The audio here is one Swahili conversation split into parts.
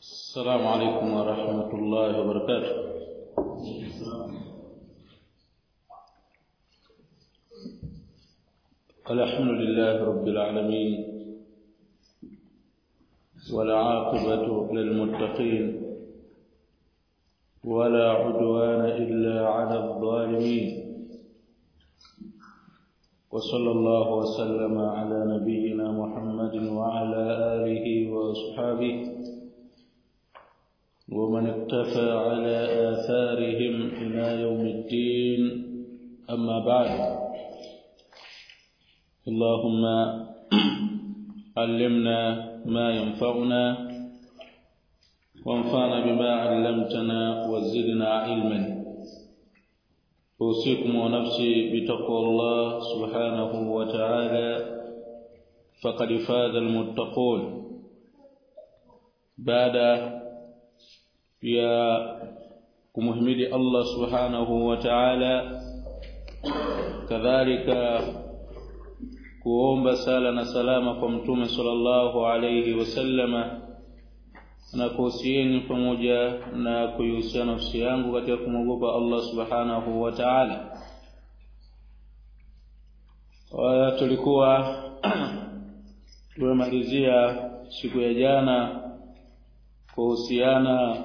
السلام عليكم ورحمة الله وبركاته. الحمد لله رب العالمين والعاقبة للمتقين ولا عدوان إلا على الظالمين. وصلى الله وسلم على نبينا محمد وعلى آله وصحابه ومن اكتفى على آثارهم إلى يوم الدين. أما بعد اللهم علمنا ما ينفعنا وانفعنا بما علمتنا وزدنا علما. أوصيكم ونفسي بتقوى الله سبحانه وتعالى. فقد فاز المتقون. بعد ya kumhimidi Allah subhanahu wa ta'ala kadhalika kuomba sala na salama kwa mtume sallallahu alayhi wasallama na kuhusieni pamoja na kuihusia nafsi yangu katika kumwogopa Allah subhanahu wa ta'ala. Tulikuwa tumemalizia siku ya jana kuhusiana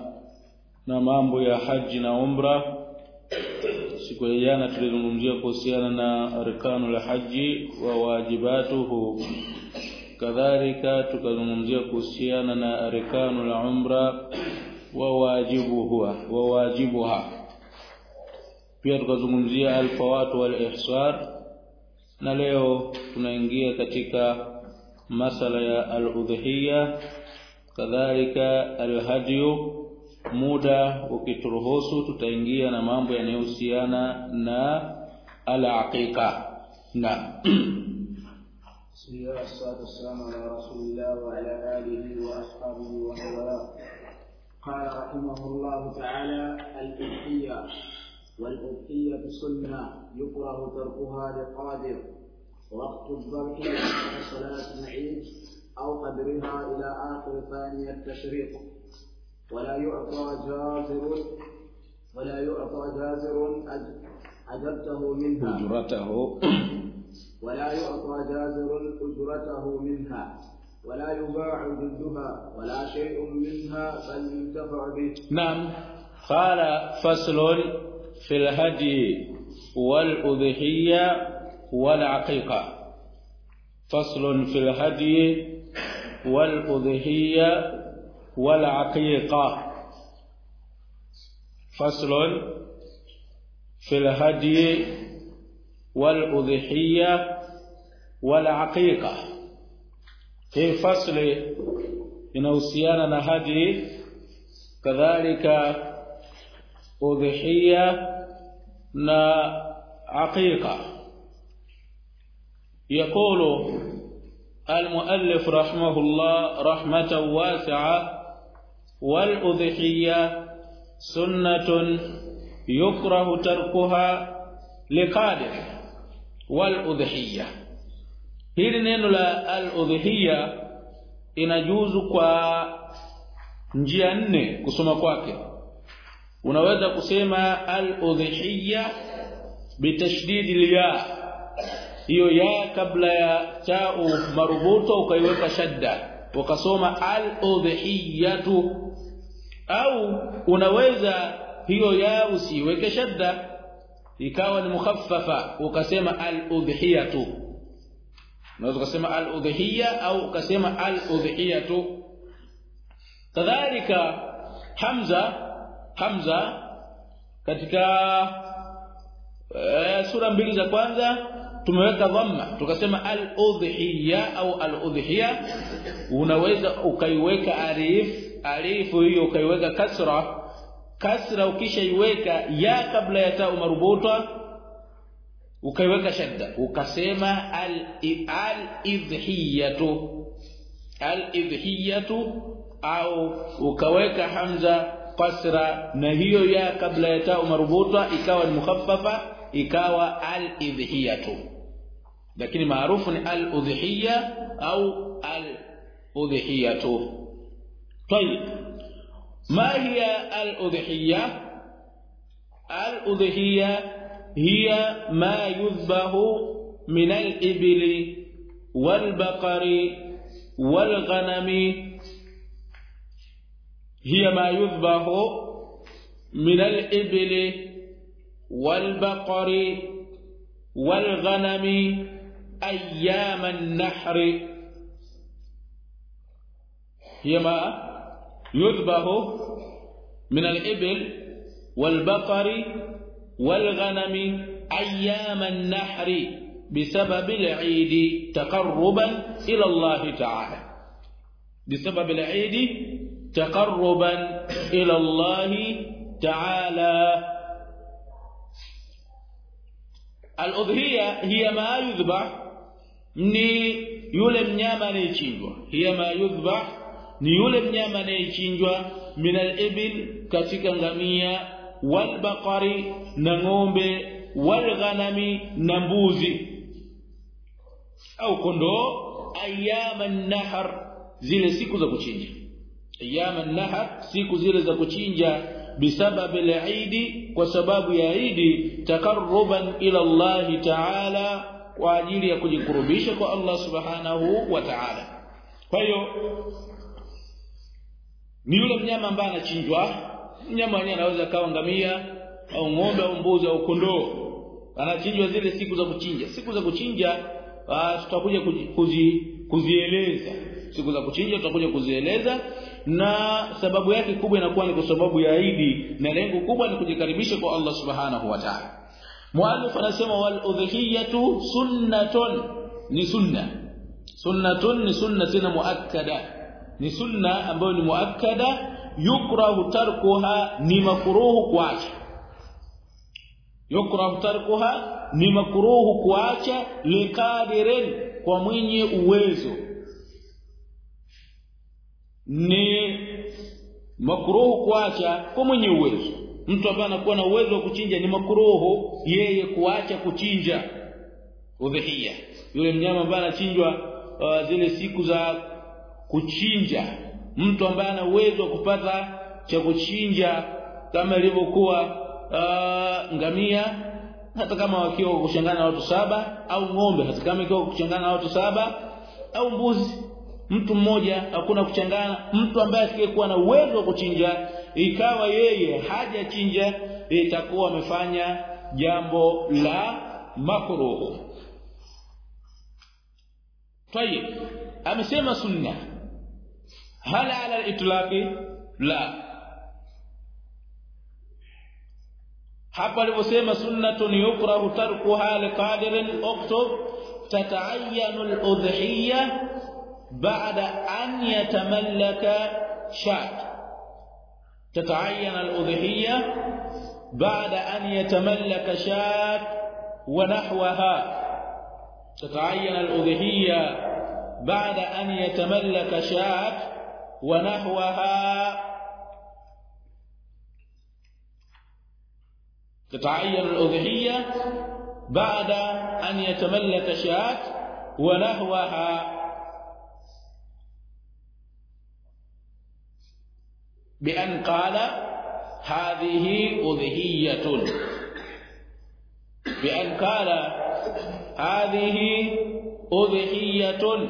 na mambo ya haji na umra. Siku ya jana tulizungumzia kuhusiana na arkanu la haji wa wajibatuhu. Kadhalika tukazungumzia kuhusiana na arkanu la umra wa wajibuhu wa wajibuha. Pia tukazungumzia alfawatu wal ihsar na leo tunaingia katika masala ya al-udhiyya. Kadhalika al-hadiyu muda ukituruhusu tutaingia na mambo yanayohusiana na al-aqiqa. Na. بسم الله والصلاة والسلام على رسول الله وعلى آله وأصحابه ومن والاه قال رحمه الله تعالى الأضحية والأضحية سنة يكره تركها لقادر وقت الذبح صلاة العيد أو قدرها إلى آخر ثاني التشريق ولا يعطى جازر ولا يعطى جازر أجرته منها. أجرته. ولا يعطى جازر أجرته منها. ولا يباع جلدها ولا شيء منها بل ينتفع به. نعم. قال فصل في الهدي والأضحية والعقيقة. فصل في الهدي والأضحية والعقيقة. فصل في الهدي والأضحية والعقيقة. في فصل inahusiana na hadi kadhalika aqiqa يقول المؤلف رحمه الله رحمة واسعة والأضحية سنة يكره تركها لقادر والأضحية hili neno la al-udhiyya inajuzu kwa njia nne kusoma kwake unaweza kusema al-udhiyya bitashdid ya hiyo ya kabla ya tau marubuto ukaiweka shadda ukasoma al-udhiyatu au unaweza hiyo ya usiweke shadda ikawa ni mukhaffafa ukasema al-udhiyatu. Unaweza kusema al-udhiya au ukasema al-udhiyatu. Kadhalika hamza hamza katika e, sura mbili za kwanza tumeweka dhamma tukasema al-udhiya au al-udhiya unaweza ukaiweka alif alifu hiyo ukaiweka kasra kasra ukishaiweka ya kabla ya ta marubuta ukaiweka shadda ukasema al-idhiyatu al-idhiyatu au ukaweka hamza kasra na hiyo ya kabla ya ta marubuta ikawa ni mukhaffafa ikawa al-idhiyatu lakini maarufu ni al-udhiyya au al-udhiyatu طيب ما هي الأضحية؟ الأضحية هي ما يذبح من الإبل والبقر والغنم. هي ما يذبح من الإبل والبقر والغنم أيام النحر. هي ما؟ يذبح من الإبل والبقر والغنم أيام النحر بسبب العيد تقربا إلى الله تعالى. بسبب العيد تقربا إلى الله تعالى. الأضحية هي ما يذبح ni yule mnyama anayechinjwa hiya ma yudhbah ni yule mnyama anayechinjwa min al-ibil katika ngamia wal baqari na ng'ombe wal ghanami na mbuzi au kondoo ayama nahar zile siku za kuchinja ayama nahar siku zile za kuchinja بسبب العيد وسبب ya idi takarruban ila Allah ta'ala kwa ajili ya kujikurubisha kwa Allah subhanahu wa ta'ala kwa hiyo ni yule mnyama ambaye anachinjwa mnyama mwenyewe anaweza kawa ngamia au ng'ombe au mbuzi au kondoo anachinjwa zile siku za kuchinja siku za kuchinja tutakuja kuzi, kuzieleza siku za kuchinja tutakuja kuzieleza na sababu yake kubwa inakuwa ni kwa sababu ya Idi na lengo kubwa ni kujikaribisha kwa Allah Subhanahu wa Ta'ala. Muallif anasema wal udhiyatu sunnatun ni sunna. Sunnatun ni sunna tena muakkada. Ni sunna ambayo ni muakkada yukrahu tarkuha ni makruhu kuacha. Yukrahu tarkuha ni makruhu kuacha likadirin kwa mwenye uwezo. Ni makruhu kuacha kwa mwenye uwezo. Mtu ambaye anakuwa na uwezo wa kuchinja ni makruhu yeye kuacha kuchinja udhihia. Yule mnyama ambaye anachinjwa uh, zile siku za kuchinja mtu ambaye ana uwezo kupata cha kuchinja kama ilivyokuwa uh, ngamia hata kama wakiwa kushangana na watu saba au ng'ombe hata kama ikiwa kuchangana na watu saba au mbuzi. Mtu mmoja hakuna kuchangana mtu ambaye asikayekuwa na uwezo wa kuchinja ikawa yeye hajachinja itakuwa amefanya jambo la makruh. Tayib amesema sunna. Hal ala al-itlaqi la hapa aliposema sunnatun yukrahu tarkuha liqadirin uktub tata'ayyanu al-udhiyya بعد أن يتملك شاة تتعين الأضحية بعد أن يتملك شاة ونحوها تتعين الأضحية بعد أن يتملك شاة ونحوها تتعين الأضحية بعد أن يتملك شاة ونحوها بأن قال هذه أضحية. بأن قال هذه أضحية.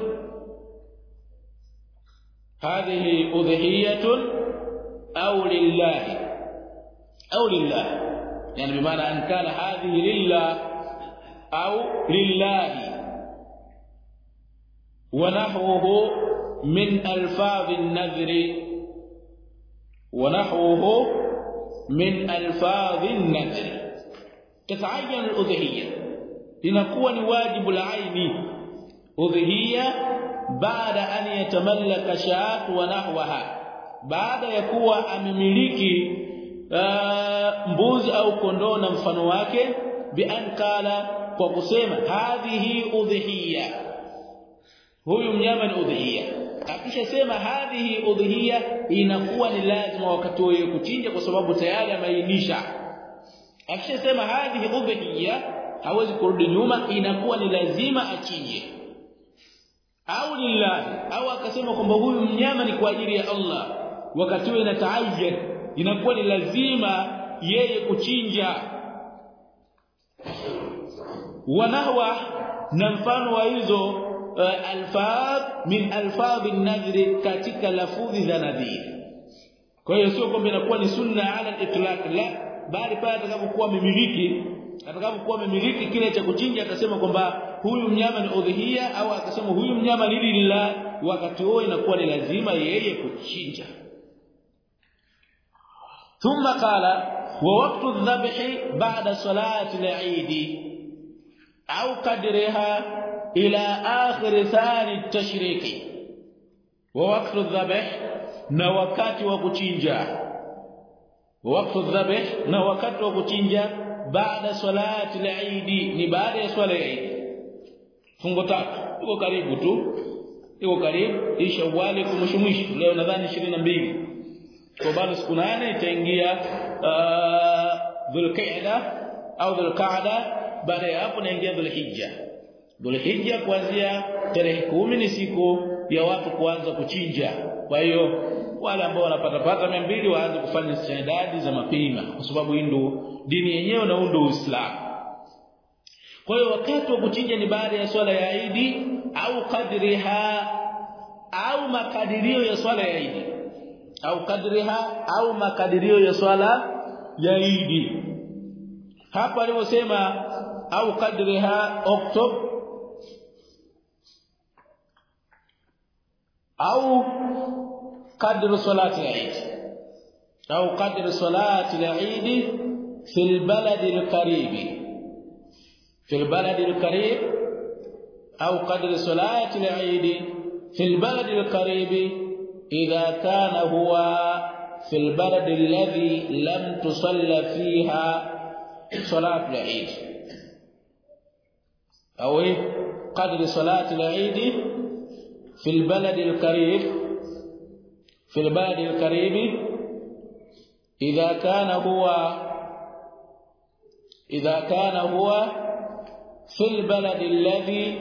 هذه أضحية أو لله؟ أو لله. يعني بمعنى أن كان هذه لله أو لله. ونحوه من ألفاظ النذر. ونحوه من ألفاظ النذر. تتعين الأضحية. لنكون واجب العين. أضحية baada an yatamallaka shaat wa nahwaha baada ya kuwa amemiliki uh, mbuzi au kondoo na mfano wake bi an qala kwa kusema hadhihi udhiya huyu mnyama ni udhiya akishasema hadhihi udhiya inakuwa ni lazima wakati huo kuchinja kwa sababu tayari ameainisha akishasema hadhihi udhiya hawezi kurudi nyuma inakuwa ni lazima achinje au lillahi au akasema kwamba huyu mnyama ni kwa ajili ya Allah. Wakati huo inataayyad inakuwa ni lazima yeye kuchinja. Wanahwa na mfano wa hizo uh, alfadh min alfaz an-nadhri katika lafudhi za nadhiri kwa hiyo sio kwamba inakuwa ni sunna ala al-itlaq la bali pale atakapokuwa amemiliki atakapokuwa amemiliki kile cha kuchinja atasema kwamba huyu mnyama ni udhihia au akasema huyu mnyama ni lillah. Wakati huo inakuwa ni lazima yeye kuchinja. Thumma qala wa waqtu adh-dhabhi ba'da salati al-eid au qadriha ila akhir thani at-tashriqi wa waqtu adh-dhabh na wakati wa kuchinja. Wakati dhabh na wakati wa kuchinja baada salati al-eid ni baada ya swala ya Eid. Fungo tatu iko karibu tu. Iko karibu. Hii Shawwal kumshumishi leo nadhani 22 kwa bado siku nane itaingia Dhulqa'da au Dhulqa'da. Baada ya hapo naingia Dhulhijja. Dhulhijja kuanzia tarehe kumi ni siku ya watu kuanza kuchinja. Kwa hiyo wale ambao wanapata pata 200 waanze kufanya istidadi za mapima kwa sababu hii ndio dini yenyewe na ndio Uislamu. Kwa hiyo wakati wa kuchinja ni baada ya swala ya Idi au kadriha au makadirio ya swala ya Idi au kadriha au makadirio ya swala ya Idi hapa alivyosema au kadriha oktob au kadri salati ya Idi au kadri salati ya Idi في البلد القريب. في البلد القريب أو قدر صلاة العيد. في البلد القريب إذا كان هو في البلد الذي لم تصلى فيها صلاة العيد. أو قدر صلاة العيد في البلد القريب. في البلد القريب إذا كان هو إذا كان هو في البلد الذي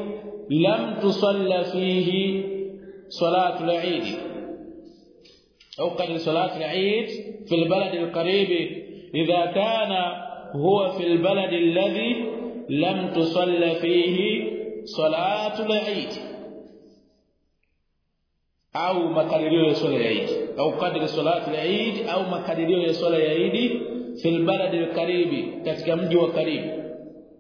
لم تصلى فيه صلاة العيد. أو قد صلاة العيد في البلد القريب. إذا كان هو في البلد الذي لم تصلى فيه صلاة العيد. au makadirio ya swala ya Eid au kadri salati ya Eid au fil balad al-karibi katika mji wa karibu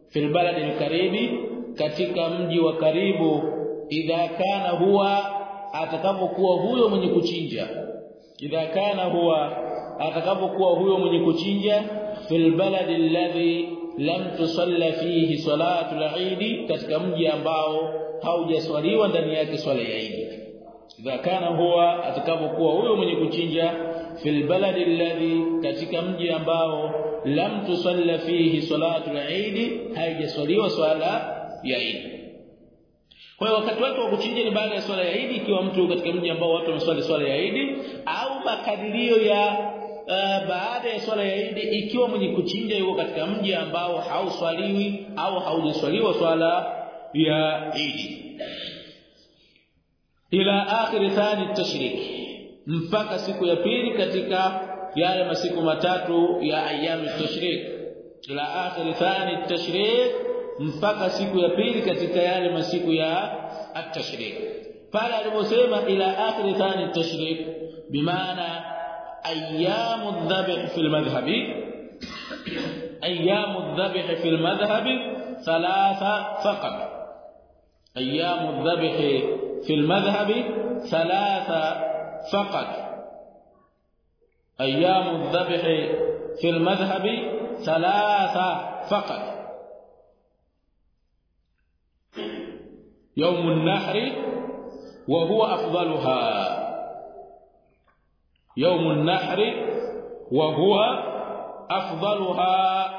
fil balad al-karibi katika mji wa karibu idha kana huwa atakapokuwa huyo mwenye kuchinja. Idha kana huwa atakapokuwa huyo mwenye kuchinja fil balad alladhi lam tusalla fihi salatu al-Eid katika mji ambao haujaswaliwa ndani yake swala ya Eid. Idha kana huwa atakapokuwa huyo mwenye kuchinja fil baladi alladhi katika mji ambao lam tusalla fihi salatu al-eid haijaswaliwa swala ya Eid. Kwa hiyo wakati wake wa kuchinja ni baada ya swala ya Eid ikiwa mtu katika mji ambao watu wanaswali swala ya Eid au makadirio ya uh, baada ya swala ya Eid ikiwa mwenye kuchinja yuko katika mji ambao hauswaliwi au haujaswaliwa swala ya Eid. Ila akhir thani tashrik mpaka siku ya pili katika yale masiku matatu ya ayyamu tashrik ila akhir thani tashrik mpaka siku ya pili katika yale masiku ya at-tashrik pale aliposema ila akhir thani tashrik bimaana ayyamu dhabh fi al-madhhabi ayyamu dhabh fi al-madhhabi thalatha faqat. Ayyamu dhabh fi al-madhhabi thalatha فقط. أيام الذبح في المذهب ثلاثة فقط. يوم النحر وهو أفضلها. يوم النحر وهو أفضلها.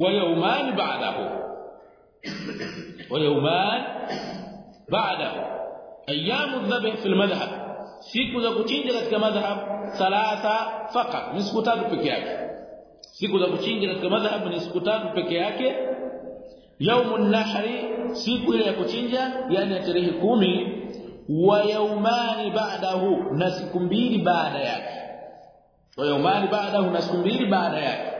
ويومان بعده. ويومان بعده. أيام الذبح في المذهب. Siku za kuchinja katika madhhab thalatha faqat ni siku tatu peke yake. Siku za kuchinja katika madhhab ni siku tatu peke yake. Yaumun nahri siku ile ya kuchinja yani ya tarehe kumi. Wa yaumani ba'dahu na siku mbili baada yake. Wa yaumani ba'dahu na siku mbili baada yake.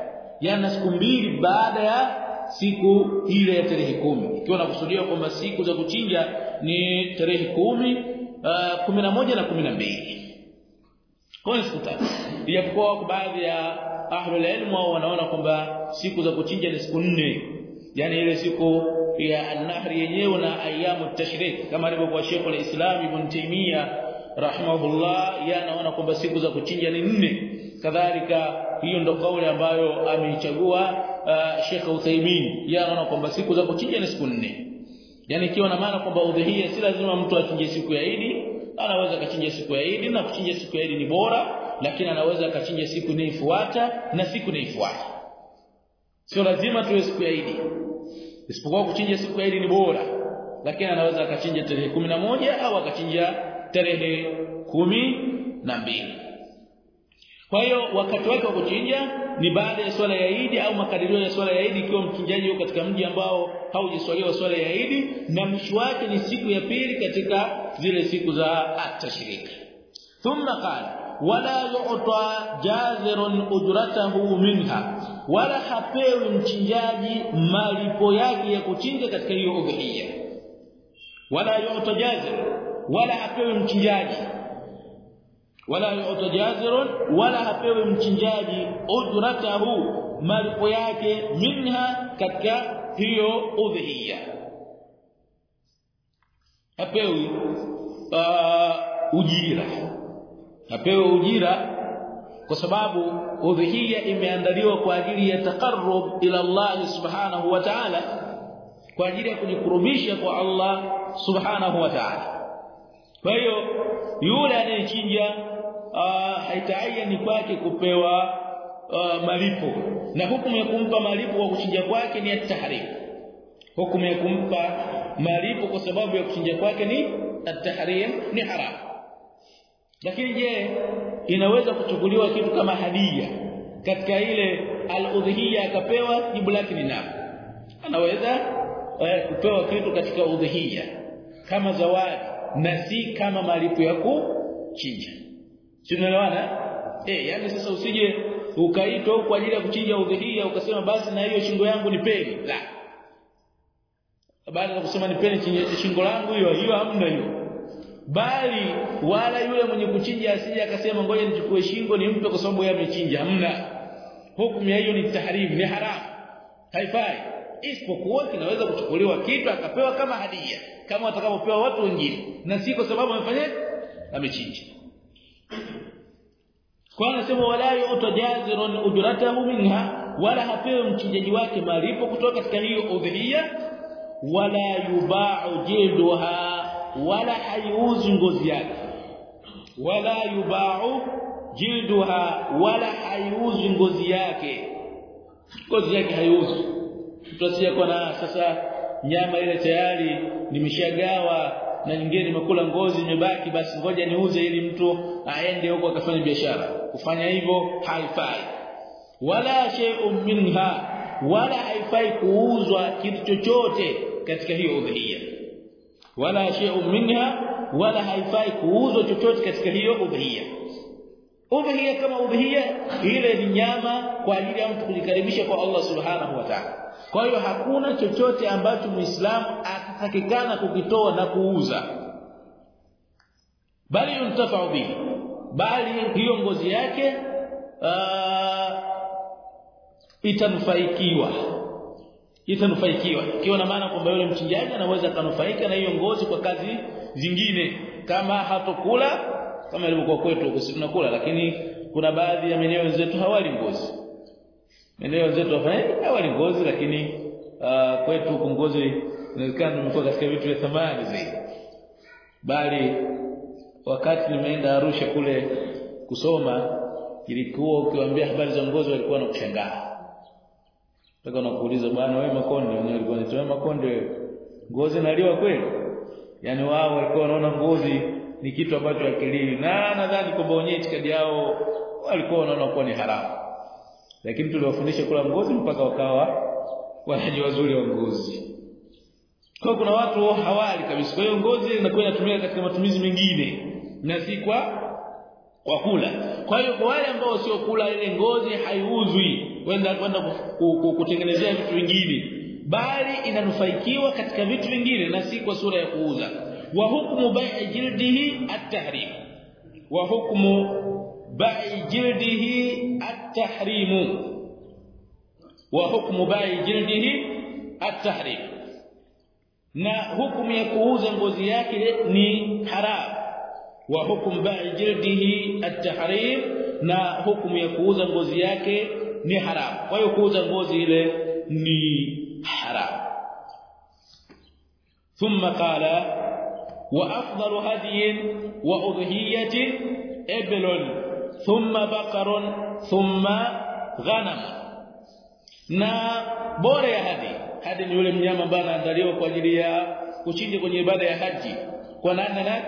Yani na siku mbili baada ya siku ile ya tarehe kumi. Ikiwa nakusudia kwamba siku za kuchinja ni tarehe kumi uh, na moja na kumi na mbili. Kwa siku tatu. Ijapokuwa baadhi ya ahlul ilm wao wanaona kwamba siku za kuchinja ni siku nne. Yani ile siku ya an-nahr yenyewe na ayamu tashrik kama alivyokuwa Sheikh al-Islam Ibn Taymiyyah rahimahullah yanaona kwamba siku za kuchinja ni nne. Kadhalika hiyo ndo kauli ambayo ameichagua uh, Sheikh Uthaymeen. Yanaona kwamba siku za kuchinja ni siku nne yani ikiwa na maana kwamba udhihia si lazima mtu achinje siku ya Idi anaweza akachinja siku ya Idi na kuchinja siku ya Idi ni bora lakini anaweza akachinja siku inayofuata na siku inayofuata. Sio lazima tuwe siku ya Idi isipokuwa kuchinja siku ya Idi ni bora lakini anaweza akachinja tarehe moja au akachinja tarehe kumi na mbili kwa hiyo wakati wake wa kuchinja ni baada ya swala ya Idi au makadirio ya swala ya Idi ikiwa mchinjaji yuko katika mji ambao haujiswaliwa swala ya Idi na mwisho wake ni siku ya pili katika zile siku za at-tashrik thumma qala wala yu'ta jazirun ujratahu minha wala hapewi mchinjaji malipo yake ya kuchinja katika hiyo udhiya wala yu'ta jazir wala hapewi mchinjaji wala yu'ta jazirun wala hapewi mchinjaji. Ujratahu malipo yake minha katika hiyo udhiya hapewi uh, ujira. Hapewi ujira kwa sababu udhihia imeandaliwa kwa ajili ya taqarrub ila Allah subhanahu wa ta'ala kwa ajili ya kujikurubisha kwa Allah subhanahu wa ta'ala. Kwa hiyo yule anayechinja haitaayani kwake kupewa uh, malipo. Na hukumu ya kumpa malipo kwa kuchinja kwake ni at-tahrim. Hukumu ya kumpa malipo kwa sababu ya kuchinja kwake ni at-tahrim ni haram. Lakini je inaweza kuchukuliwa kitu kama hadia katika ile al-udhiyya akapewa jibu lake ni na anaweza eh, kupewa kitu katika udhiyya kama zawadi na si kama malipo ya kuchinja tunaelewana eh? Yani sasa usije ukaitwa kwa ajili ya kuchinja udhihia ukasema basi na hiyo shingo yangu ni peni. La. Baada ya kusema ni peni shingo langu hiyo hiyo hamna hiyo. Bali wala yule mwenye kuchinja asije akasema ngoja nichukue shingo nimpe kwa sababu yeye amechinja. Hamna. Hukumu ya hiyo ni tahrim ni haram haifai. Isipokuwa kinaweza kuchukuliwa kitu akapewa kama hadia kama watakapopewa watu wengine. Na si kwa sababu amefanya amechinja kwa anasema wala yutajazirun ujratahu minha wala hapewi mchinjaji wake malipo kutoka katika hiyo udhiya wala yuba'u jilduha wala haiuzi ngozi yake. Wala yuba'u jilduha wala haiuzi ngozi yake. Ngozi yake haiuzi. Tutasikia kwa na sasa nyama ile tayari nimeshagawa na nyingine nimekula ngozi imebaki basi ngoja niuze ili mtu aende huko akafanya biashara. Kufanya hivyo haifai. Wala shay'un minha wala haifai kuuzwa kitu chochote katika hiyo udhiya wala shay'un minha wala haifai kuuzwa chochote katika hiyo udhiya udhiya kama udhiya ile ni nyama kwa ajili ya mtu kujikaribisha kwa Allah subhanahu wa ta'ala kwa hiyo hakuna chochote ambacho muislamu atatakikana kukitoa na kuuza. Bali yuntafau bihi. Bali hiyo ngozi yake uh, itanufaikiwa. Itanufaikiwa. Ikiwa na maana kwamba yule mchinjaji anaweza kanufaika na hiyo ngozi kwa kazi zingine. Kama hatokula kama ilivyokuwa kwetu huko tunakula lakini kuna baadhi ya maeneo wenzetu hawali ngozi maeneo zetu hafanya hawali ngozi lakini uh, kwetu huko ngozi inawezekana imekuwa katika vitu vya thamani zaidi. Bali wakati nimeenda Arusha kule kusoma ilikuwa ukiwaambia habari za ngozi walikuwa wanakushangaa. Mpaka unakuuliza bwana wewe makonde wenyewe walikuwa wanatoa makonde ngozi naliwa kweli? Yaani wao walikuwa wanaona ngozi ni kitu ambacho hakilii. na nadhani kwamba wenyewe itikadi yao walikuwa wanaona kuwa ni haramu lakini tuliwafundisha kula ngozi mpaka wakawa wanaji wazuri wa ngozi kwa kuna watu hawali kabisa. Kwa hiyo ngozi inakuwa inatumika katika matumizi mengine na si kwa kwa kula. Kwa hiyo kwa wale ambao sio kula ile ngozi haiuzwi wenda kwenda kutengenezea vitu vingine bali inanufaikiwa katika vitu vingine na si kwa sura ya kuuza. Wa hukmu bai'i jildihi at-tahrim wa hukmu jildihi at-tahrim wa hukmu bai'i jildihi at-tahrim na hukumu ya kuuza ngozi yake ni haram wa hukumu bai'i jildihi at-tahrim na hukumu ya kuuza ngozi yake ni haram kwa hiyo kuuza ngozi ile ni haram thumma qala wa afdalu hadiyin wa udhiyatin iblun thumma baqarun thumma ghanam. Na bora ya hadi. Hadi ni yule mnyama ambaye anaandaliwa kwa ajili ya kuchinja kwenye ibada ya haji. Kwa nani na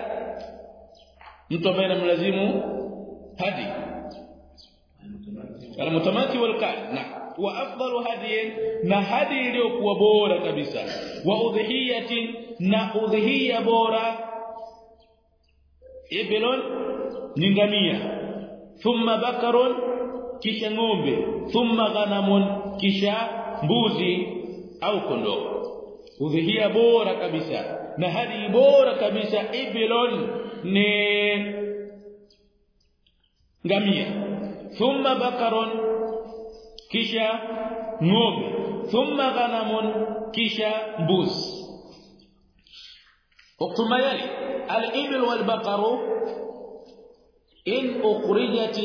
mtu ambaye anamlazimu hadi. Almutamati walqal na hadiyin. Na hadi iliyokuwa bora kabisa. Wa udhiyatin na udhiya bora. Ibilon ni ngamia thumma bakarun kisha ng'ombe. Thumma ghanamun kisha mbuzi au kondoo. Udhihia bora kabisa. Na hadi bora kabisa ibilon ni ngamia. Thumma bakarun kisha ng'ombe. Thumma ghanamun kisha mbuzi. Wakati al-ibil wal baqaru إن أخرجت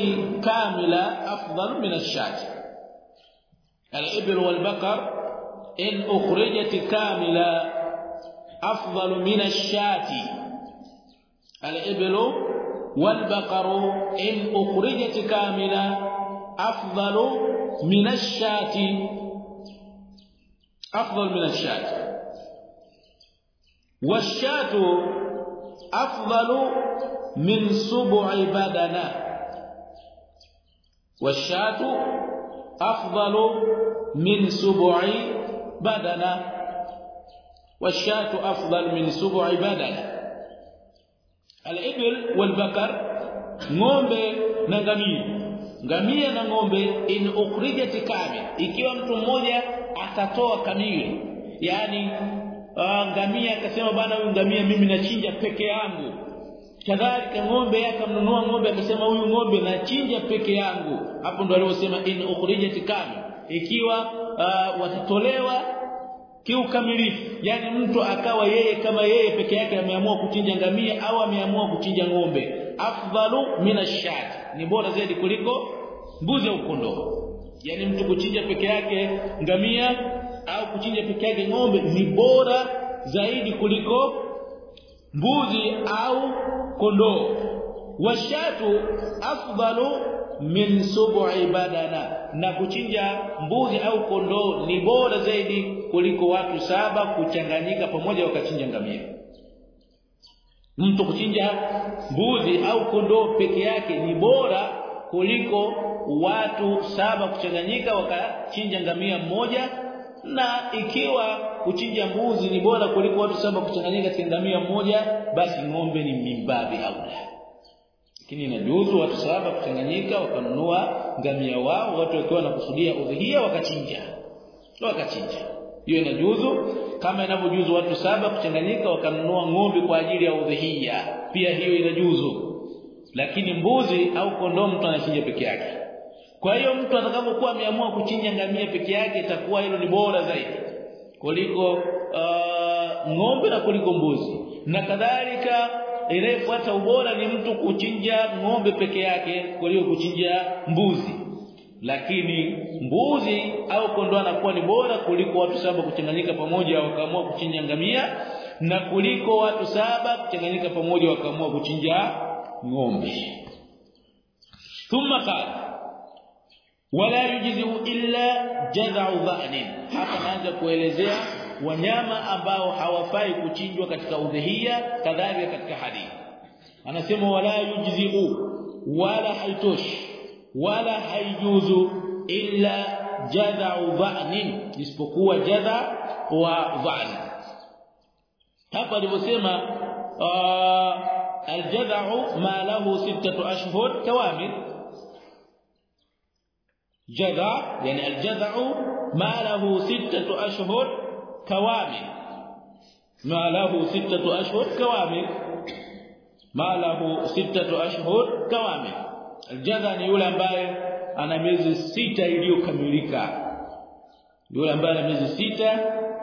كاملة أفضل من الشاة الإبل والبقر إن أخرجت كاملة أفضل من الشاة الإبل والبقر إن أخرجت كاملة أفضل من الشاة أفضل من الشاة والشاة أفضل من سبع بدنة والشاة أفضل من سبع بدنة والشاة أفضل من سبع بدنة الإبل والبقر ng'ombe na ngamia ngamia na ng'ombe in ukhrijat kamil ikiwa mtu mmoja atatoa kamili yani uh, ngamia akasema bana huyu ngamia mimi nachinja peke yangu. Kadhalika ng'ombe akamnunua ng'ombe akasema huyu ng'ombe nachinja peke yangu. Hapo ndo aliosema in ukhrijat kamil ikiwa uh, watatolewa kiukamilifu yani mtu akawa yeye kama yeye peke yake ameamua kuchinja ngamia au ameamua kuchinja ng'ombe. Afdalu minashat ni bora zaidi kuliko mbuzi au kondoo. Yani mtu kuchinja peke yake ngamia au kuchinja peke yake ng'ombe ni bora zaidi kuliko mbuzi au kondoo. Washatu afdalu min sub'i badana. Na kuchinja mbuzi au kondoo ni bora zaidi kuliko watu saba kuchanganyika pamoja wakachinja ngamia. Mtu kuchinja mbuzi au kondoo peke yake ni bora kuliko watu saba kuchanganyika wakachinja ngamia mmoja na ikiwa kuchinja mbuzi ni bora kuliko watu saba kuchanganyika katika ngamia mmoja basi ng'ombe ni mimbabi aula lakini inajuzu watu saba kuchanganyika wakanunua ngamia wao watu wakiwa wanakusudia udhihia wakachinja. Wakachinja. Hiyo inajuzu. Kama inavyojuzu watu saba kuchanganyika wakanunua ng'ombe kwa ajili ya udhihia. Pia hiyo inajuzu. Lakini mbuzi au kondoo mtu anachinja peke yake kwa hiyo mtu atakapokuwa ameamua kuchinja ngamia peke yake itakuwa hilo ni bora zaidi kuliko uh, ng'ombe na kuliko mbuzi. Na kadhalika inayofuata ubora ni mtu kuchinja ng'ombe peke yake kuliko kuchinja mbuzi. Lakini mbuzi au kondoo anakuwa ni bora kuliko watu saba kuchanganyika pamoja wakaamua kuchinja ngamia na kuliko watu saba kuchanganyika pamoja wakaamua kuchinja ng'ombe. Thumma qala wala yujziu illa jaz'u dha'nin hapa naanza kuelezea wanyama ambao hawafai kuchinjwa katika udhihia kadhalika katika hadithi anasema wala yujziu wala haitoshi wala haijuzu illa jadha'u dha'nin isipokuwa jadha wa dha'n hapa alivyosema aljad'u ma lahu sittatu ashhur kawamil jadha yani aljad'u ma lahu sittatu ashhur kawamil ma lahu sittatu ashhur kawamil ma lahu sittatu ashhur kawamil aljadha ni yule ambaye ana miezi sita iliyokamilika. Yule ambaye ana miezi sita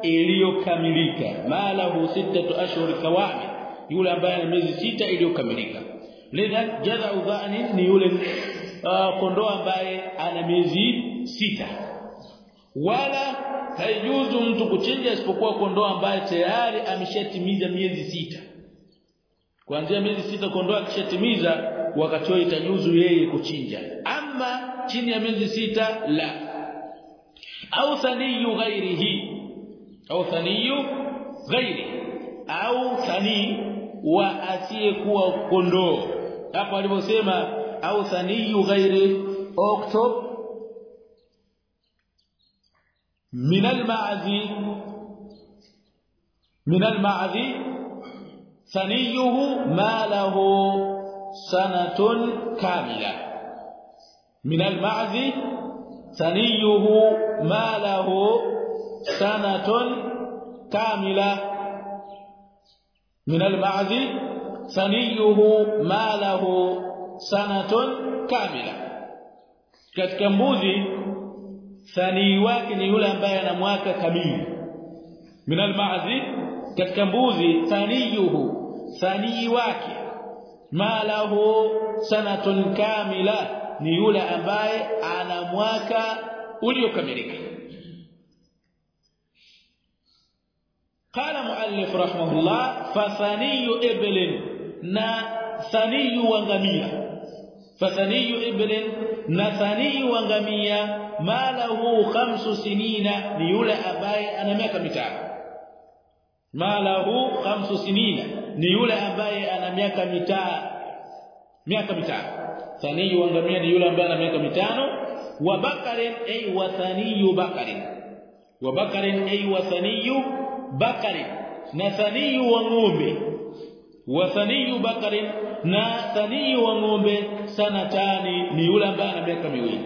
iliyokamilika. Malahu sittatu ashhur kawami yule ambaye ana miezi sita iliyokamilika. Lidha jaza udhani ni yule uh, kondoo ambaye ana miezi sita. Wala haijuzu mtu kuchinja isipokuwa kondoo ambaye tayari ameshatimiza miezi sita. Kuanzia miezi sita kondoo akishatimiza wakati huo itajuzu yeye kuchinja. Ama chini ya miezi sita la. Au thaniyu ghairihi. Au thaniyu ghairi. Au thani wa asiyekuwa kondoo. Hapo alivyosema أو ثني غيره اكتب من المعزي من المعزي ثنيه ما له سنة كاملة. من المعزي ثنيه ما له سنة كاملة. من المعزي ثنيه ما له sanatun kamila katika mbuzi thani wake ni yule ambaye ana mwaka kamili min al-ma'zi katika mbuzi thaniyuhu thani wake ma lahu sanatun kamila ni yule ambaye ana mwaka uliokamilika قال مؤلف رحمه الله فثني ابل نا ثني وغميه fathaniyu iblin na thaniyu ngamia malahu khamsu sinina ni yule ambaye ana miaka mitano. Malahu khamsu sinina ni yule ambaye ana miaka mitano. Miaka mitano. Thaniyu ngamia ni yule ambaye ana miaka mitano. Wa bakarin ay wa thaniyu bakarin. Wa bakarin ay wa thaniyu bakarin. Na thaniyu wa ng'ombe wa thaniyu bakarin na thaniyu wa ng'ombe sanatani ni yule ambaye ana miaka miwili.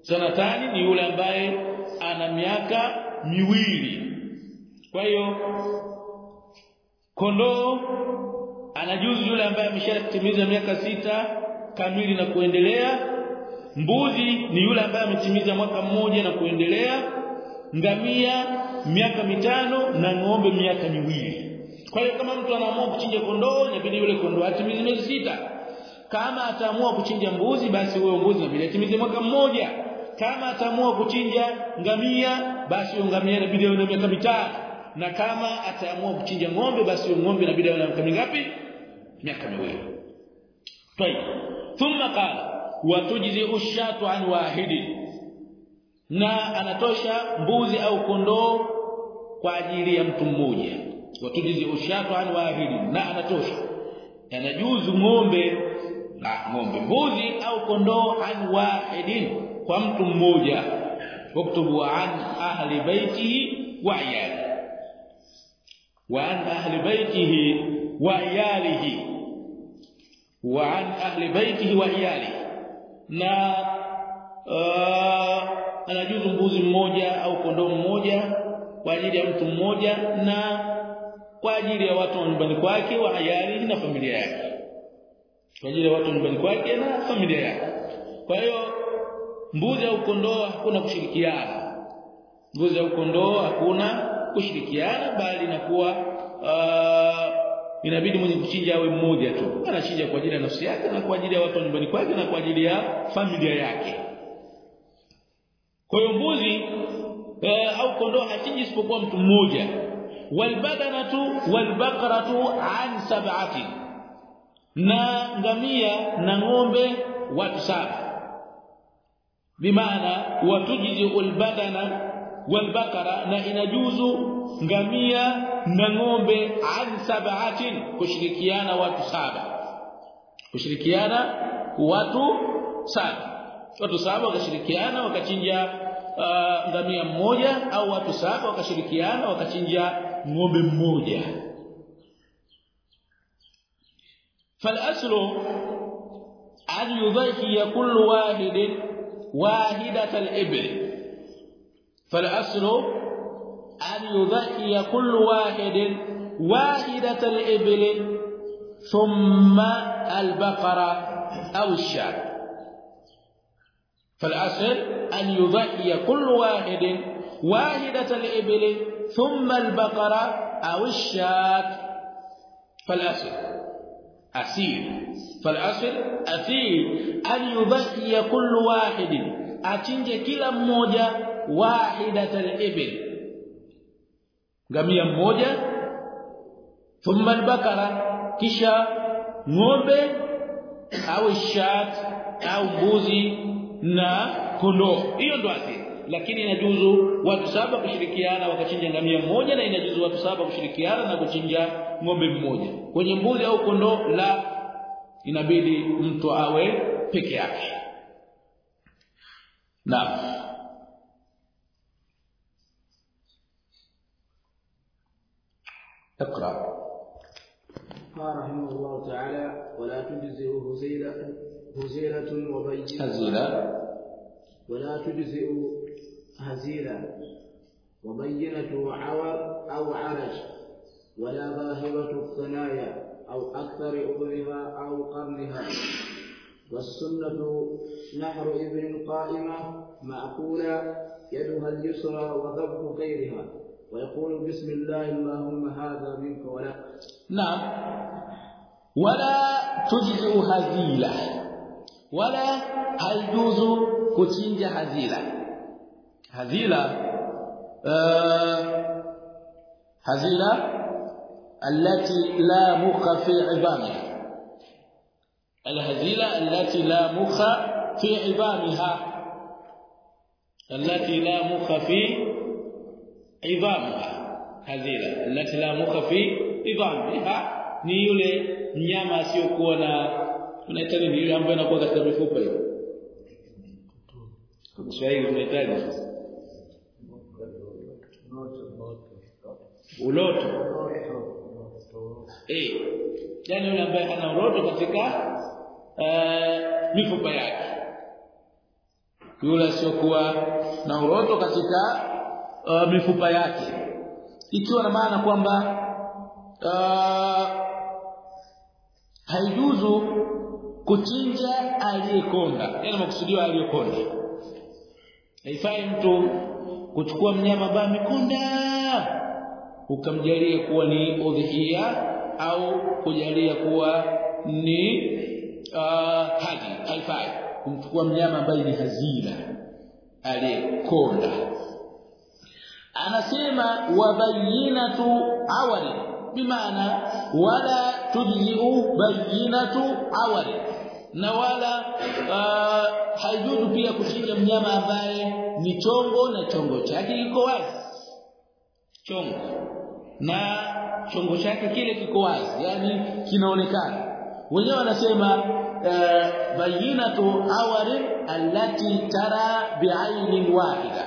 Sanatani ni yule ambaye ana miaka miwili. Kwa hiyo kondoo anajuzu yule ambaye ameshatimiza miaka sita kamili na kuendelea. Mbuzi ni yule ambaye ametimiza mwaka mmoja na kuendelea. Ngamia miaka mitano na ng'ombe miaka miwili kwa hiyo kama mtu anaamua kuchinja kondoo inabidi yule kondoo atimize miezi sita. Kama ataamua kuchinja mbuzi basi huyo mbuzi inabidi atimize mwaka mmoja. Kama ataamua kuchinja ngamia basi huyo ngamia inabidi awe na miaka mitatu. Na kama ataamua kuchinja ng'ombe basi huyo ng'ombe inabidi awe na miaka mingapi? Miaka miwili. Tayeb thumma qala wa tujzi ushatu an wahidi na anatosha mbuzi au kondoo kwa ajili ya mtu mmoja watujizi ushatu an wahidi na anatosha. Anajuzu ng'ombe na ng'ombe mbuzi au kondoo an wahidin kwa mtu mmoja. Waktubu an ahli baitihi wa iyali. Wa an ahli baitihi wa iyalihi. Wa an ahli baitihi wa iyalihi na uh, anajuzu mbuzi mmoja au kondoo mmoja kwa ajili ya mtu mmoja na kwa ajili ya watu wa nyumbani kwake wa hayali na familia yake. Kwa ajili ya watu wa nyumbani kwake na familia yake. Kwa hiyo mbuzi au kondoo hakuna kushirikiana. Mbuzi au kondoo hakuna kushirikiana bali inakuwa uh, inabidi mwenye kuchinja awe mmoja tu. Anachinja kwa ajili ya nafsi yake na kwa ajili ya watu wa nyumbani kwake na kwa ajili ya familia yake. Kwa hiyo mbuzi eh, au kondoo hachinji isipokuwa mtu mmoja walbadanatu walbaqaratu an sab'ati na ngamia na ng'ombe watu saba. Bimaana watujizi albadana walbaqara na inajuzu ngamia na ng'ombe an sab'atin kushirikiana watu saba. Kushirikiana watu saba. Watu saba wakashirikiana wakachinja uh, ngamia mmoja au watu saba wakashirikiana wakachinja ng'ombe mmoja falaslu an yudhahiya kullu wahidin wahidat al-ibl falaslu an yudhahiya kullu wahidin wahidat al-ibl ثم البقرة أو الشاة فالأصل أن يضحي كل واحد واحدة الإبل ثم البقره او الشاة فالاصل أسير فالاصل أثير أن يضحي كل واحد achinje kila mmoja wahidatal ibil ngamia mmoja thumma albakara kisha ng'ombe au shat au mbuzi na kondoo hiyo ndo asili lakini inajuzu watu saba kushirikiana wakachinja ngamia mmoja na inajuzu watu saba kushirikiana na kuchinja ng'ombe mmoja kwenye mbuzi au kondoo la inabidi mtu awe peke yake naam اقرا قال رحمه الله تعالى ولا تجزئ هزيلة هزيلة وبينة هزيلة ولا تجزئ هزيلة وبينة عور أو عرج ولا ظاهرة الثنايا أو أكثر أذنها أو قرنها. والسنة نحر إبن قائمة معقولة يدها اليسرى وذبح غيرها. ويقول بسم الله اللهم هذا منك ولك نعم. ولا تجزئ هزيلة ولا هيجوز kuchinja hazila uh, hazila التي لا مخ في عظامها الهزيلة التي لا مخ في عظامها التي لا مخ في عظامها هزيلة التي لا مخ في عظامها ni yule mnyama asiyokuwa na tunaita ni yule ambaye anakuwa katika mifupa hiyo tunahitaji sasa. Uloto. Eh yani yule ambaye ana uloto katika uh, mifupa yake. Yule asiokuwa na uloto katika uh, mifupa yake. Ikiwa na maana kwamba uh, haijuzu kuchinja aliyekonda. Yani makusudio aliyekonda haifai mtu kuchukua mnyama baa mikunda ukamjalia kuwa ni udhia au kujalia kuwa ni uh, haji haifai. Kumchukua mnyama ambaye ni hazira aliyekonda. Anasema wabayinatu awali bimaana wala tujziu bayinatu awali na wala uh, haijuzu pia kuchinja mnyama ambaye ni chongo na chongo chake kiko wazi. Chongo. Na chongo chake kile kiko wazi yani kinaonekana. Wenyewe wanasema uh, bayinatu awarin allati tara bi'ainin wahida.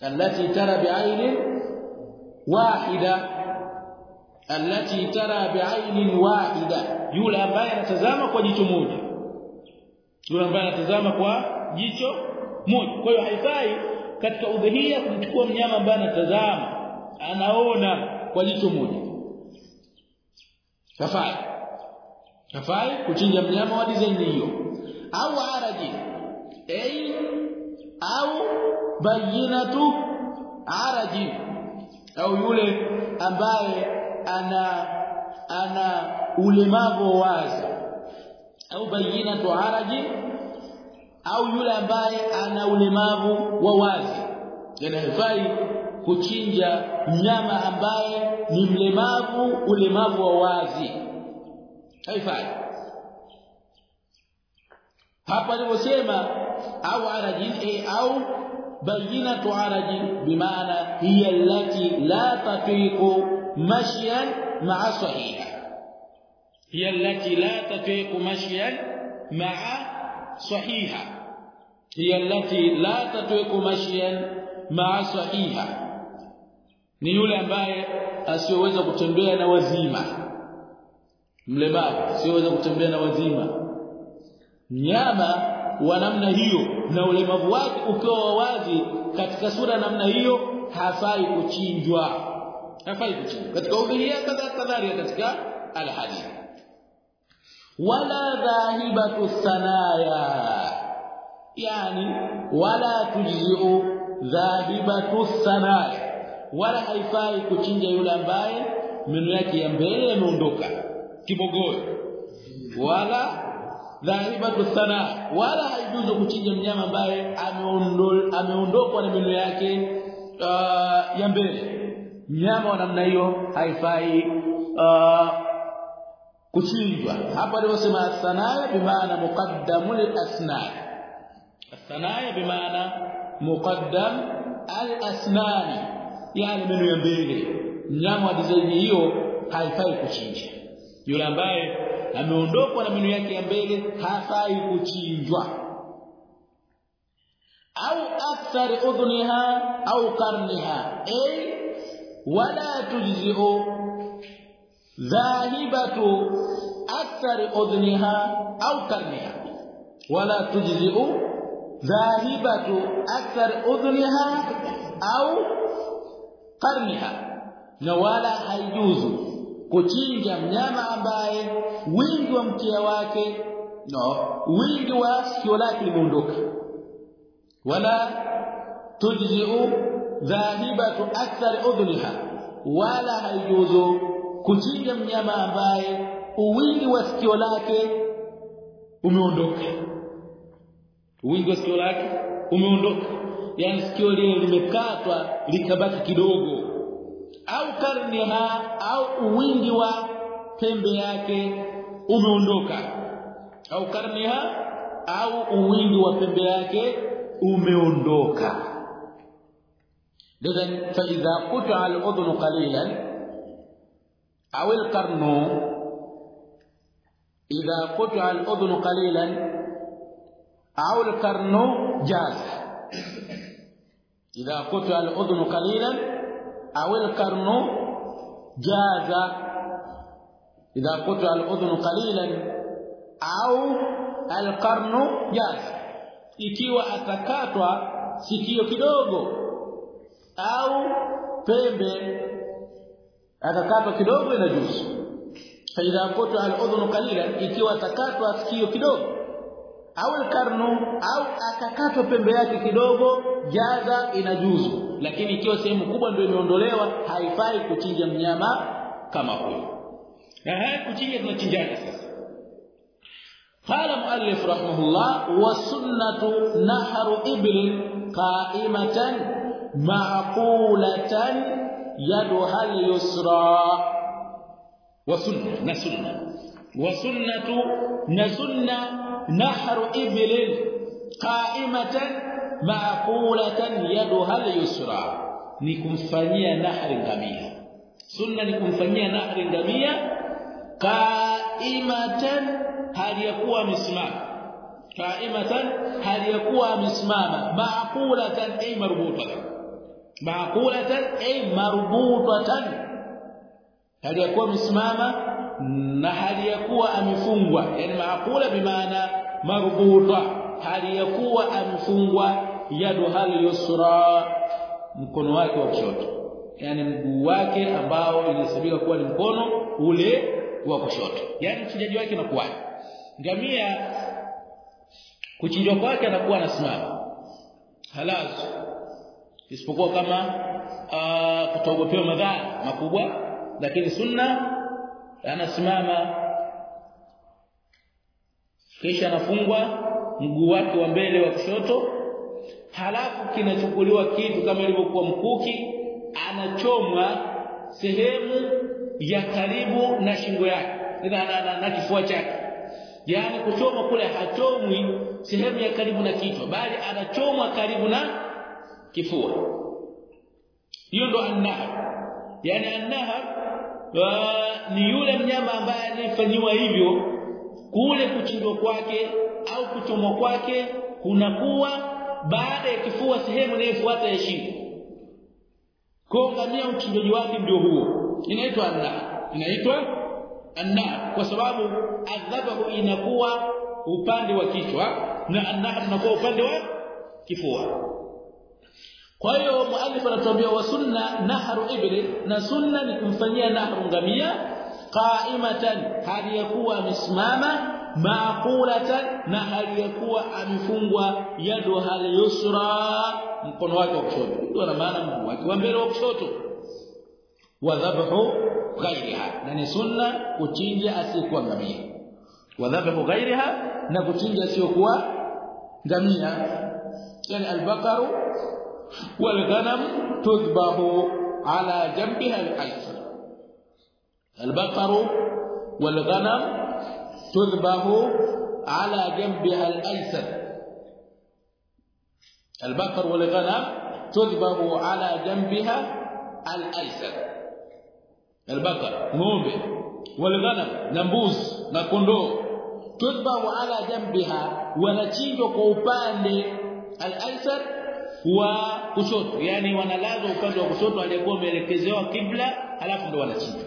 Allati tara bi'ainin wahida allati tara bi'ainin wahida yule ambaye anatazama kwa jicho moja. Yule ambaye anatazama kwa jicho moja. Kwa hiyo haifai katika udhihia kumchukua mnyama ambaye anatazama anaona kwa jicho moja. Kafai. Kafai kuchinja mnyama wa design hiyo. Au araji. Ay au bayinatu araji. Au yule ambaye ana ana ulemavu wazi au bayina tuharaji au yule ambaye ana ulemavu wa wazi. Yana haifai kuchinja mnyama ambaye ni mlemavu ulemavu wa wazi. Haifai. Hapa alivyosema au arajin e, au bayina arajin bimaana hiya allati la tatiqu mashyan مع صحيح هي التي لا تطيق مشيا مع صحيحه هي التي لا تطيق مشيا مع صحيحه ni yule ambaye asiyoweza kutembea na wazima. Mlemavu asiyoweza kutembea na wazima. Mnyama wa namna hiyo na ulemavu wake ukiwa wazi katika sura namna hiyo hafai kuchinjwa hafai kuchinjwa katika udhiya kadha kadhalika katika alhadith wala dhahibatu sanaya. Yani wala tujzi'u dhahibatu sanaya. Wala haifai kuchinja yule ambaye meno yake ya mbele yameondoka. Kibogoyo wala dhahibatu sana wala haijuzu kuchinja mnyama ambaye ameondokwa na meno yake uh, ya mbele mnyama wa namna hiyo haifai uh, kuchinjwa. Hapa alivyosema sanaya bimaana muqaddamul asnan sanaya bimaana muqaddam al-asnani yani meno ya mbele. Mnyama wa dizaini hiyo haifai kuchinja yule ambaye ameondokwa na meno yake ya mbele hafai kuchinjwa. Au akthar udhuniha au karniha. Ay wala tujzi'u dhahibatu akthar udhniha au karniha wala tujzi'u dhahibatu akthar udhniha au karniha na wala haijuzu. kuchinja mnyama ambaye wingi wa mkia wake no wingi wa sikio lake limeondoka. Wala tujzi'u dhahibatu akthar udhniha wala haijuzu kuchinja mnyama ambaye uwingi wa sikio lake umeondoka. Uwingi wa sikio lake umeondoka. Yani sikio lile limekatwa likabaki kidogo. Au karniha au uwingi wa pembe yake umeondoka. Au karniha au uwingi wa pembe yake umeondoka lidhan fa idha qut'a al-udhun qalilan aw al-qarnu idha qut'a al-udhun qalilan aw al-qarnu jaz idha qut'a al-udhun qalilan aw al-qarnu jaza idha qut'a al-udhun qalilan au al-qarnu jaza ikiwa atakatwa sikio kidogo au pembe atakatwa kidogo inajuzu faida qut'a al-udhun qalilan ikiwa atakatwa sikio kidogo au al-qarnu au akakatwa pembe yake kidogo jaza inajuzu lakini ikiwa sehemu kubwa ndio imeondolewa haifai kuchinja mnyama kama huyo na haya kuchinja tunachinjaje sasa قال مؤلف رحمه الله والسنه نحر ابل قائمه معقولة يدها اليسرى. وسنة نسنة. وسنة نسنه نحر إبل قائمة معقولة يدها اليسرى. نكمفانيه نحر دمية. سنة نكمفانيه نحر دمية قائمة هل يقوى مسمار قائمة هل يقوى مسمار معقولة أي مربوطة؟ Maqulatan ay marbutatan hali ya kuwa amesimama na hali ya kuwa amefungwa. Yani maqula bimaana marbuta hali ya kuwa amefungwa yadu hal yusra mkono wake wa kushoto. Yani mguu wake ambao inahesabika kuwa ni mkono ule wa kushoto. Yani mchinjaji wake unakuwa ngamia kuchinjwa kwake anakuwa anasimama. Halafu isipokuwa kama kutogopewa madhara makubwa lakini sunna anasimama. Kisha anafungwa mguu wake wa mbele wa kushoto. Halafu kinachukuliwa kitu kama ilivyokuwa mkuki anachomwa sehemu ya karibu na shingo yake na, na, na, na kifua chake. Yani kuchoma kule hachomwi sehemu ya karibu na kichwa bali anachomwa karibu na kifua. Hiyo ndo annahar. Yani annaha uh, ni yule mnyama ambaye alifanywa hivyo kule kuchinjwa kwake au kuchomwa kwake kunakuwa baada ya kifua sehemu inayofuata ya shingo. Kwa ngamia wake ndio huo. Inaitwa annaha inaitwa anna kwa sababu adhabahu inakuwa upande wa kichwa na anna inakuwa upande wa kifua kwa hiyo muallif anatuambia wa sunna nahru ibli na sunna ni kumfanyia nahru ngamia qaimatan hali ya kuwa amesimama maqulatan na hali ya kuwa amefungwa yadu hal yusra mkono wake wa kushoto. Ndio na maana mguu wake wa mbele wa kushoto. Wa dhabhu ghairiha na ni sunna kuchinja asiyekuwa ngamia. Wa dhabhu ghairiha na kuchinja asiyokuwa ngamia. Yani albaqaru والغنم تذبح على جنبها الايسر البقر والغنم تذبح على جنبها الايسر البقر والغنم تذبح على جنبها الايسر البقر ng'ombe والغنم na mbuzi na kondoo tudbahu ala jambiha al-aysar wa kushoto. Yani wanalazwa upande wa kushoto aliyekuwa umeelekezewa kibla halafu ndo wanachinja.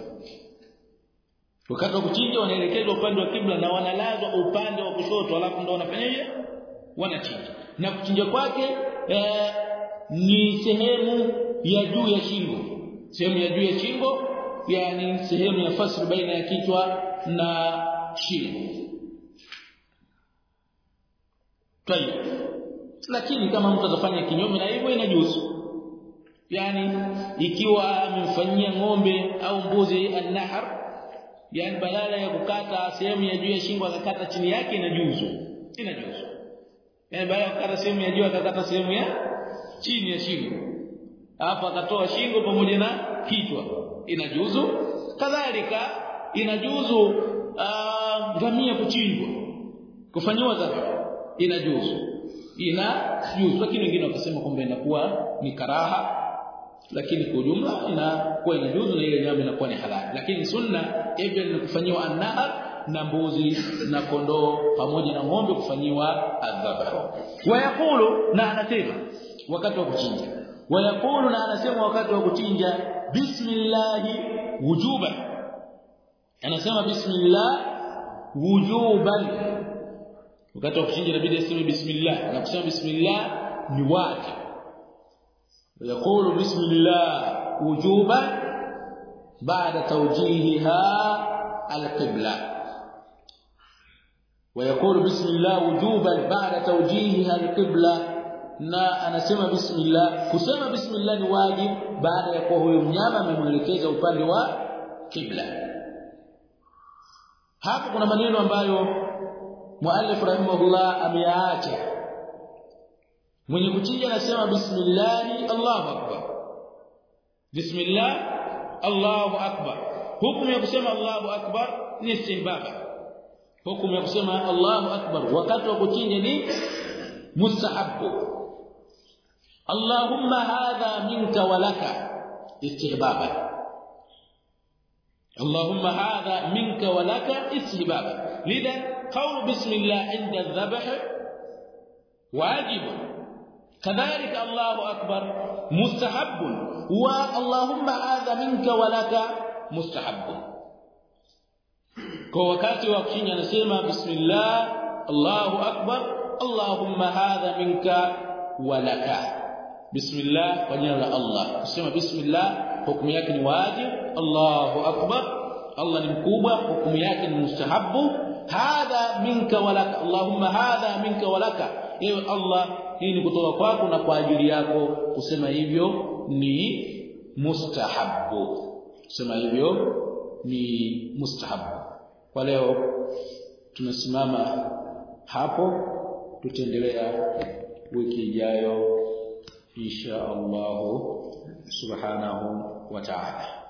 Wakati wa kuchinja wanaelekezwa upande wa kibla na wanalazwa upande wa kushoto halafu ndo wanafanyaje wanachinja. Na kuchinja kwake eh, ni sehemu ya juu ya shingo. Sehemu ya juu ya shingo yani sehemu ya fasl baina ya kichwa na shingo. Tayeb lakini kama mtu atafanya kinyume na hivyo inajuzu. Yani ikiwa amemfanyia ng'ombe au mbuzi an-nahr yani badala ya kukata sehemu ya juu ya shingo akakata chini yake inajuzu. Inajuzu. Yani badala ya kukata sehemu ya juu akakata sehemu ya chini ya shingo. Hapa akatoa shingo pamoja na kichwa. Inajuzu. Kadhalika inajuzu ngamia kuchinjwa. Kufanywa dhabihu inajuzu ina juzu lakini wengine wakasema kwamba inakuwa ni karaha lakini kwa ujumla inakuwa inajuzu na ile nyama inakuwa ni halali. Lakini sunna ibn ni kufanyiwa an-nahar na mbuzi na kondoo pamoja na ng'ombe kufanyiwa adhabu wayakulu na anasema wakati wa kuchinja. Wayakulu na anasema wakati wa kuchinja bismillah wujuban. Anasema bismillah wujuban wakati wa kuchinja inabidi aseme bismillah na kusema bismillah ni wajib يقول بسم الله وجوبا بعد توجيهها القبلة ويقول بسم الله وجوبا بعد توجيهها القبلة na anasema bismillah kusema bismillah ni wajib baada ya kuwa huyo mnyama amemwelekeza upande wa kibla hapo kuna maneno ambayo muallif rahimahullah ameyaacha mwenye kuchinja anasema bismillah Allahu akbar bismillah Allahu akbar hukumu ya kusema Allahu akbar ni istihbaba hukumu ya kusema Allahu akbar wakati wa kuchinja ni mustahabu Allahumma hadha minka wa laka istihbaba اللهم هذا منك ولك استحباب لذا قول بسم الله عند الذبح واجب. كذلك الله أكبر مستحب. واللهم هذا منك ولك مستحب. كو وقت وقتين بسم الله الله أكبر اللهم هذا منك ولك. بسم الله وجل الله. نسمع بسم الله hukumu yake ni wajib. Allahu akbar. Allah ni mkubwa. Hukumu yake ni mustahabu. Hadha minka walaka Allahumma hadha minka walaka ewe Allah hii ni kutoka kwako na kwa ajili yako. Kusema hivyo ni mustahabu. Kusema hivyo ni mustahabu. Kwa leo tunasimama hapo. Tutaendelea wiki ijayo insha Allah subhanahu wa ta'ala